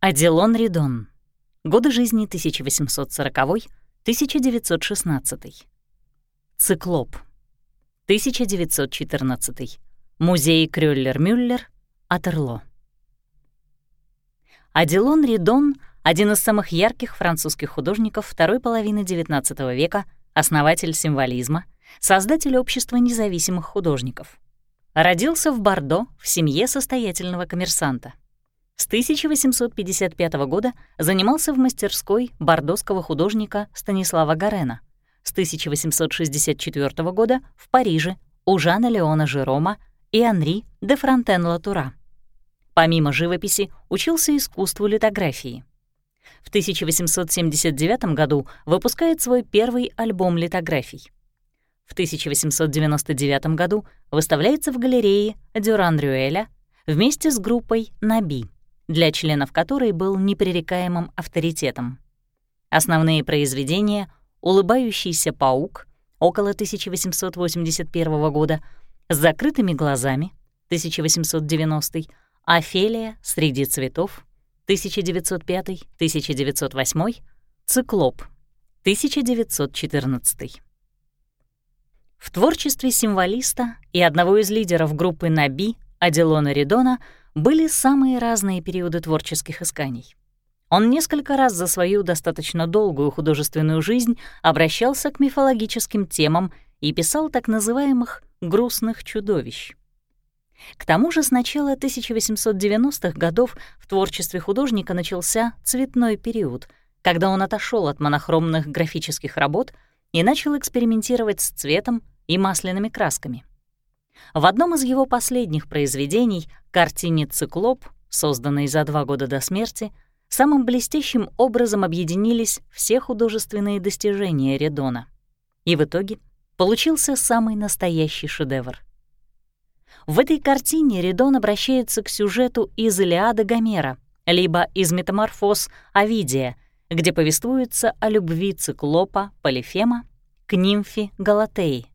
Аделон Ридон. Годы жизни 1840-1916. Циклоп. 1914. Музей Крюллер-Мюллер. Атерло. Аделон Ридон — один из самых ярких французских художников второй половины XIX века, основатель символизма, создатель общества независимых художников. Родился в Бордо в семье состоятельного коммерсанта. С 1855 года занимался в мастерской бордоского художника Станислава Гарена. С 1864 года в Париже у Жана Леона Жерома и Анри де Фронтен-Латура. Помимо живописи, учился искусству литографии. В 1879 году выпускает свой первый альбом литографий. В 1899 году выставляется в галерее Дюран-Рюэля вместе с группой «Наби», для членов которой был непререкаемым авторитетом. Основные произведения «Улыбающийся паук» около 1881 года, «С закрытыми глазами» 1890 «Офелия среди цветов» 1905-1908, «Циклоп» 1914. В творчестве символиста и одного из лидеров группы «Наби» Аделона Ридона — были самые разные периоды творческих исканий. Он несколько раз за свою достаточно долгую художественную жизнь обращался к мифологическим темам и писал так называемых «грустных чудовищ». К тому же с начала 1890-х годов в творчестве художника начался цветной период, когда он отошел от монохромных графических работ и начал экспериментировать с цветом и масляными красками. В одном из его последних произведений, картине «Циклоп», созданной за два года до смерти, самым блестящим образом объединились все художественные достижения Редона. И в итоге получился самый настоящий шедевр. В этой картине Редон обращается к сюжету из «Илиады» Гомера, либо из «Метаморфоз» Овидия, где повествуется о любви циклопа Полифема к нимфе Галатеи.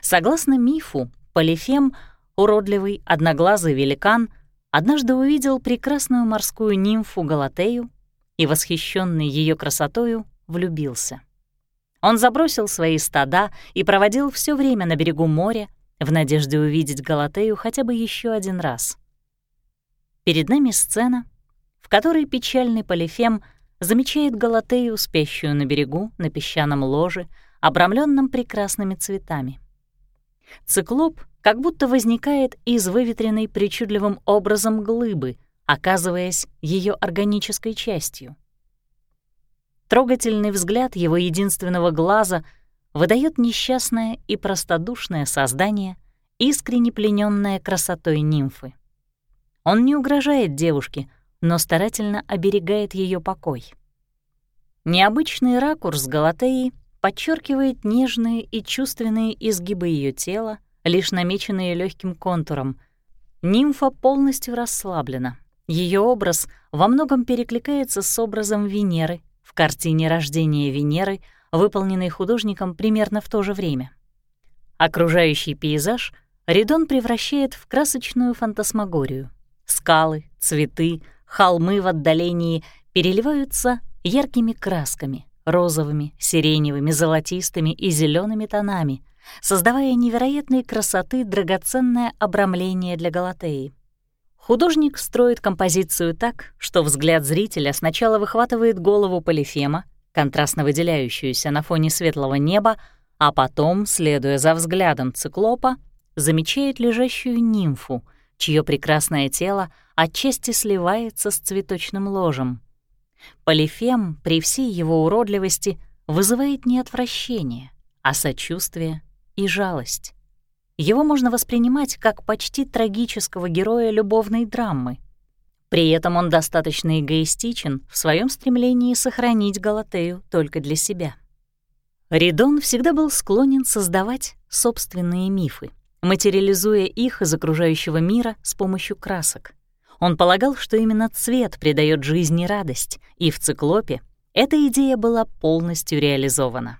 Согласно мифу, Полифем, уродливый, одноглазый великан, однажды увидел прекрасную морскую нимфу Галатею и, восхищенный ее красотою, влюбился. Он забросил свои стада и проводил все время на берегу моря в надежде увидеть Галатею хотя бы еще один раз. Перед нами сцена, в которой печальный Полифем замечает Галатею, спящую на берегу на песчаном ложе, обрамленном прекрасными цветами. Циклоп как будто возникает из выветренной причудливым образом глыбы, оказываясь ее органической частью. Трогательный взгляд его единственного глаза выдает несчастное и простодушное создание, искренне плененное красотой нимфы. Он не угрожает девушке, но старательно оберегает ее покой. Необычный ракурс Галатеи подчеркивает нежные и чувственные изгибы ее тела, лишь намеченные легким контуром. Нимфа полностью расслаблена. Ее образ во многом перекликается с образом Венеры в картине «Рождение Венеры», выполненной художником примерно в то же время. Окружающий пейзаж Ридон превращает в красочную фантасмагорию. Скалы, цветы, холмы в отдалении переливаются яркими красками, розовыми, сиреневыми, золотистыми и зелеными тонами, создавая невероятной красоты драгоценное обрамление для Галатеи. Художник строит композицию так, что взгляд зрителя сначала выхватывает голову Полифема, контрастно выделяющуюся на фоне светлого неба, а потом, следуя за взглядом циклопа, замечает лежащую нимфу, чье прекрасное тело отчасти сливается с цветочным ложем. Полифем при всей его уродливости вызывает не отвращение, а сочувствие и жалость. Его можно воспринимать как почти трагического героя любовной драмы. При этом он достаточно эгоистичен в своем стремлении сохранить Галатею только для себя. Ридон всегда был склонен создавать собственные мифы, материализуя их из окружающего мира с помощью красок. Он полагал, что именно цвет придает жизни радость, и в «Циклопе» эта идея была полностью реализована.